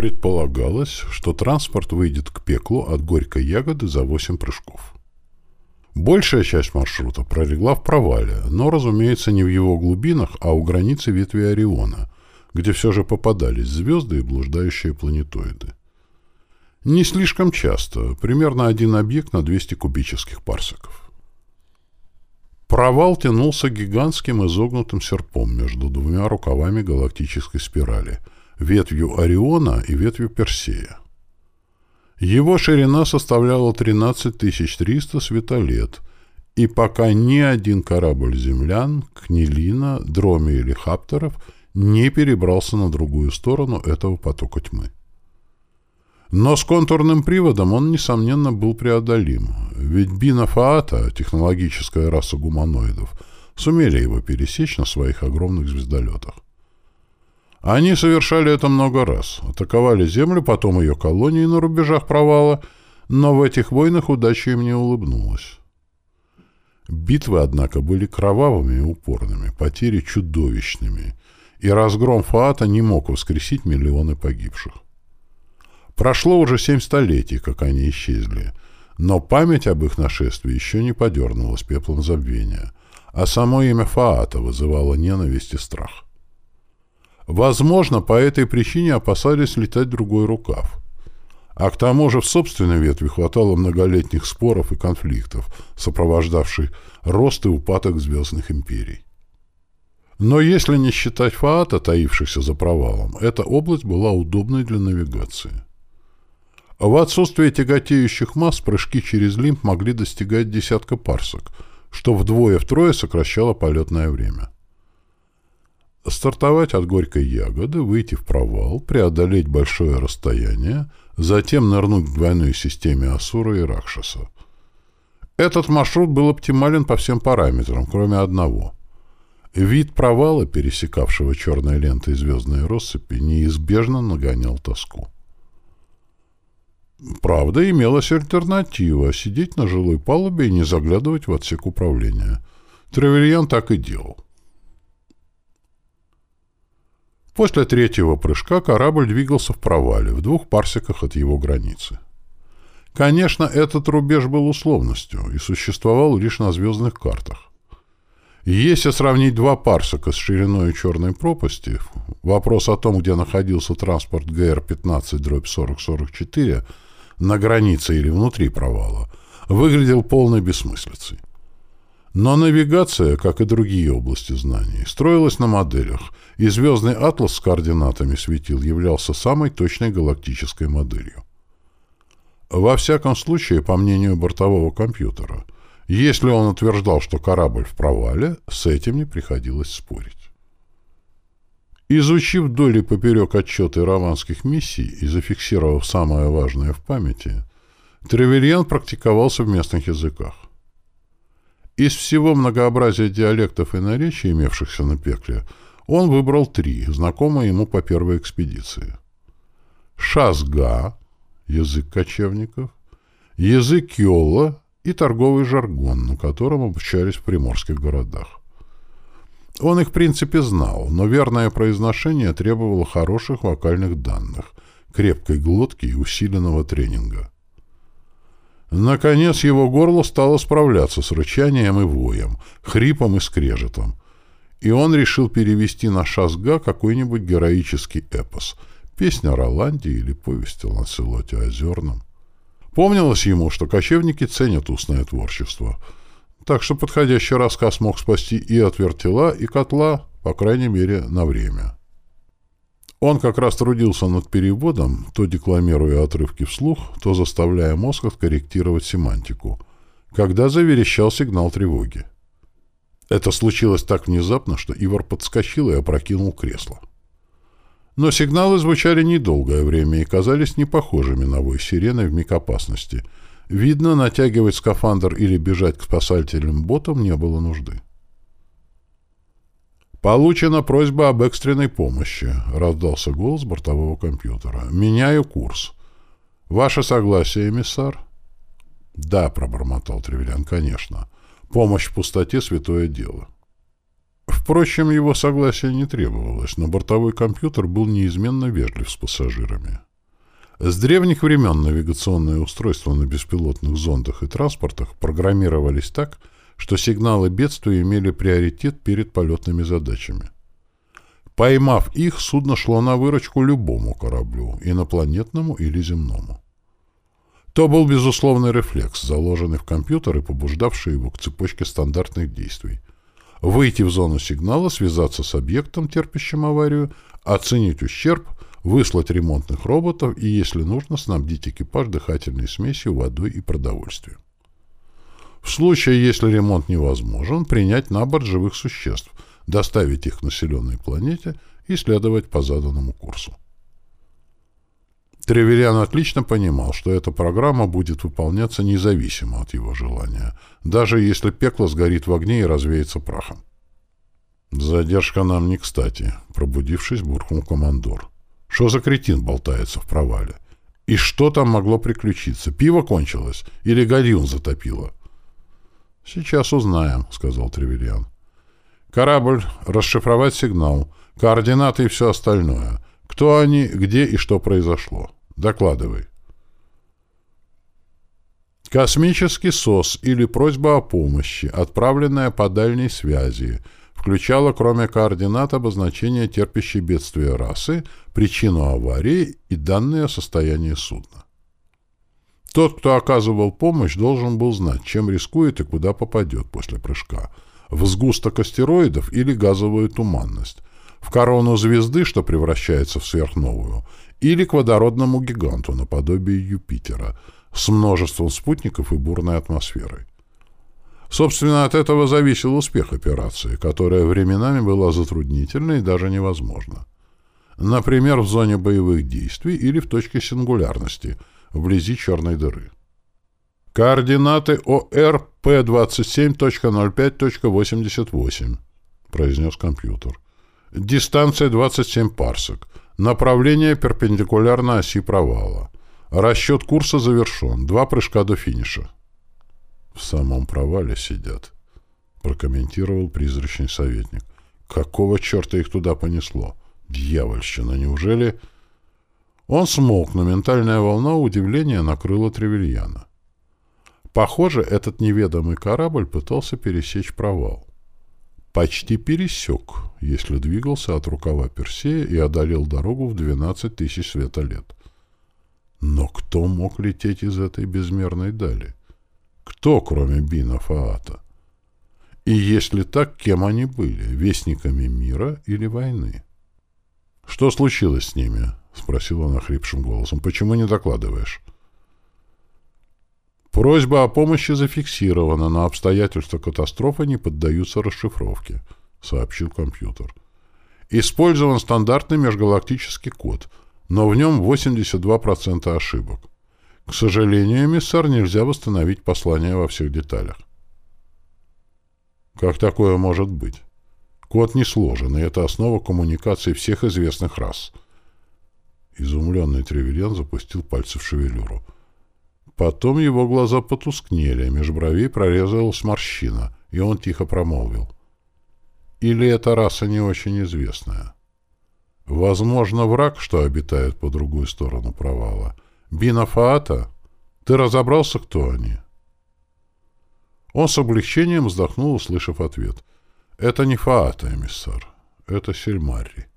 Предполагалось, что транспорт выйдет к пеклу от Горькой Ягоды за 8 прыжков. Большая часть маршрута пролегла в провале, но, разумеется, не в его глубинах, а у границы ветви Ориона, где все же попадались звезды и блуждающие планетоиды. Не слишком часто, примерно один объект на 200 кубических парсеков. Провал тянулся гигантским изогнутым серпом между двумя рукавами галактической спирали, ветвью Ориона и ветвью Персея. Его ширина составляла 13 300 светолет, и пока ни один корабль землян, Книлина, Дроми или Хаптеров не перебрался на другую сторону этого потока тьмы. Но с контурным приводом он, несомненно, был преодолим, ведь Бина Фаата, технологическая раса гуманоидов, сумели его пересечь на своих огромных звездолетах. Они совершали это много раз, атаковали Землю, потом ее колонии на рубежах провала, но в этих войнах удача им не улыбнулась. Битвы, однако, были кровавыми и упорными, потери чудовищными, и разгром Фаата не мог воскресить миллионы погибших. Прошло уже семь столетий, как они исчезли, но память об их нашествии еще не подернулась пеплом забвения, а само имя Фаата вызывало ненависть и страх. Возможно, по этой причине опасались летать другой рукав. А к тому же в собственной ветви хватало многолетних споров и конфликтов, сопровождавших рост и упадок звездных империй. Но если не считать Фаата, таившихся за провалом, эта область была удобной для навигации. В отсутствие тяготеющих масс прыжки через лимб могли достигать десятка парсек, что вдвое-втрое сокращало полетное время. Стартовать от горькой ягоды, выйти в провал, преодолеть большое расстояние, затем нырнуть в двойной системе Асура и Ракшаса. Этот маршрут был оптимален по всем параметрам, кроме одного. Вид провала, пересекавшего черной лентой звездные россыпи, неизбежно нагонял тоску. Правда, имелась альтернатива — сидеть на жилой палубе и не заглядывать в отсек управления. Тревельян так и делал. После третьего прыжка корабль двигался в провале, в двух парсеках от его границы. Конечно, этот рубеж был условностью и существовал лишь на звездных картах. если сравнить два парсека с шириной черной пропасти, вопрос о том, где находился транспорт ГР-15-4044 на границе или внутри провала, выглядел полной бессмыслицей. Но навигация, как и другие области знаний, строилась на моделях, и звездный атлас с координатами светил являлся самой точной галактической моделью. Во всяком случае, по мнению бортового компьютера, если он утверждал, что корабль в провале, с этим не приходилось спорить. Изучив вдоль и поперек отчеты романских миссий и зафиксировав самое важное в памяти, Тревельян практиковался в местных языках. Из всего многообразия диалектов и наречий, имевшихся на пекле, он выбрал три, знакомые ему по первой экспедиции. Шазга — язык кочевников, язык киола и торговый жаргон, на котором обучались в приморских городах. Он их в принципе знал, но верное произношение требовало хороших вокальных данных, крепкой глотки и усиленного тренинга. Наконец его горло стало справляться с рычанием и воем, хрипом и скрежетом. И он решил перевести на шазга какой-нибудь героический эпос, песня о Роланде или повесть о Ланселоте Озерном. Помнилось ему, что кочевники ценят устное творчество, так что подходящий рассказ мог спасти и от вертела, и котла, по крайней мере, на время. Он как раз трудился над переводом, то декламируя отрывки вслух, то заставляя мозг откорректировать семантику, когда заверещал сигнал тревоги. Это случилось так внезапно, что Ивар подскочил и опрокинул кресло. Но сигналы звучали недолгое время и казались не похожими на вой сирены в миг опасности. Видно, натягивать скафандр или бежать к спасательным ботам не было нужды. «Получена просьба об экстренной помощи», — раздался голос бортового компьютера. «Меняю курс. Ваше согласие, эмиссар?» «Да», — пробормотал Тревелян, — «конечно. Помощь в пустоте — святое дело». Впрочем, его согласия не требовалось, но бортовой компьютер был неизменно вежлив с пассажирами. С древних времен навигационные устройства на беспилотных зондах и транспортах программировались так, что сигналы бедствия имели приоритет перед полетными задачами. Поймав их, судно шло на выручку любому кораблю, инопланетному или земному. То был безусловный рефлекс, заложенный в компьютер и побуждавший его к цепочке стандартных действий. Выйти в зону сигнала, связаться с объектом, терпящим аварию, оценить ущерб, выслать ремонтных роботов и, если нужно, снабдить экипаж дыхательной смесью, водой и продовольствием. Случае, если ремонт невозможен, принять на борт живых существ, доставить их к населенной планете и следовать по заданному курсу. Треверян отлично понимал, что эта программа будет выполняться независимо от его желания, даже если пекло сгорит в огне и развеется прахом. «Задержка нам не кстати», — пробудившись, буркнул командор. «Что за кретин болтается в провале? И что там могло приключиться? Пиво кончилось? Или гальюн затопило?» «Сейчас узнаем», — сказал Тревельян. «Корабль, расшифровать сигнал, координаты и все остальное. Кто они, где и что произошло. Докладывай». Космический СОС или просьба о помощи, отправленная по дальней связи, включала, кроме координат, обозначения терпящей бедствия расы, причину аварии и данные о состоянии судна. Тот, кто оказывал помощь, должен был знать, чем рискует и куда попадет после прыжка. В сгусток астероидов или газовую туманность, в корону звезды, что превращается в сверхновую, или к водородному гиганту наподобие Юпитера с множеством спутников и бурной атмосферой. Собственно, от этого зависел успех операции, которая временами была затруднительна и даже невозможна. Например, в зоне боевых действий или в точке сингулярности – вблизи черной дыры. «Координаты ОР П27.05.88», — произнес компьютер. «Дистанция 27 парсек. Направление перпендикулярно оси провала. Расчет курса завершен. Два прыжка до финиша». «В самом провале сидят», — прокомментировал призрачный советник. «Какого черта их туда понесло? Дьявольщина, неужели...» Он смолк, но ментальная волна удивления накрыла Тревельяна. Похоже, этот неведомый корабль пытался пересечь провал. Почти пересек, если двигался от рукава Персея и одолел дорогу в 12 тысяч светолет. Но кто мог лететь из этой безмерной дали? Кто, кроме Бина Фаата? И если так, кем они были? Вестниками мира или войны? Что случилось с ними? — спросил он охрипшим голосом. — Почему не докладываешь? Просьба о помощи зафиксирована, но обстоятельства катастрофы не поддаются расшифровке, — сообщил компьютер. Использован стандартный межгалактический код, но в нем 82% ошибок. К сожалению, эмиссар нельзя восстановить послание во всех деталях. Как такое может быть? Код не и это основа коммуникации всех известных рас — Изумленный Тревельян запустил пальцы в шевелюру. Потом его глаза потускнели, а меж бровей прорезалась морщина, и он тихо промолвил. «Или эта раса не очень известная?» «Возможно, враг, что обитает по другую сторону провала. Бина Фаата? Ты разобрался, кто они?» Он с облегчением вздохнул, услышав ответ. «Это не Фаата, эмиссар. Это Сельмарри».